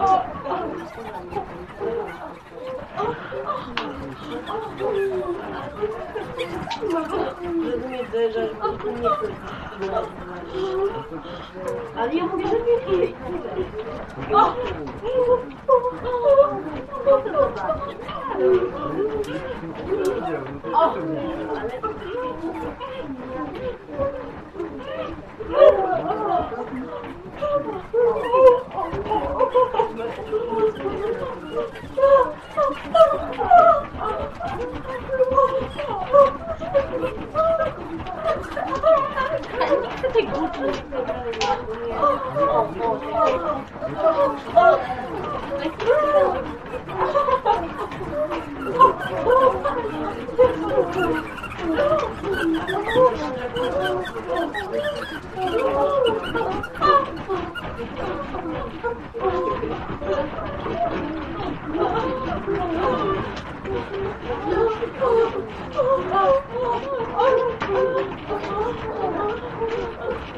Oh, Nie wierzę, że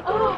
Oh!